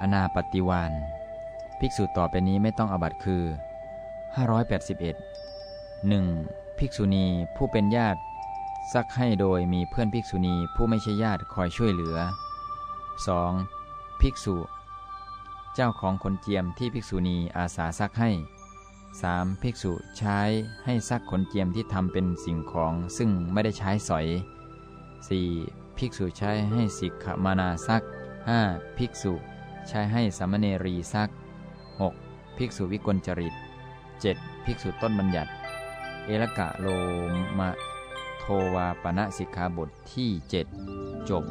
อนาปฏิวานภิกษุต่อไปนี้ไม่ต้องอบัตคือ 581 1. ภิกษุณีผู้เป็นญาติซักให้โดยมีเพื่อนภิกษุณีผู้ไม่ใช่ญาติคอยช่วยเหลือ 2. ภิกษุ เจ้าของขนเจียมที่ภิกษุณีอาสาซักให้ 3. ภิกษุใช้ให้ซักขนเจียมที่ทำเป็นสิ่งของซึ่งไม่ได้ใช้สอย 4. ภิกษุใช้ให้สิกขมานาซัก 5. ภิกษุ ใช้ให้สามเณรีซัก 6. ภิกษุวิกลจริต 7. ภิกษุต้นบัญญัติ เอลกะโลมะ โทวาปณะสิกขาบทที่ 7 จบ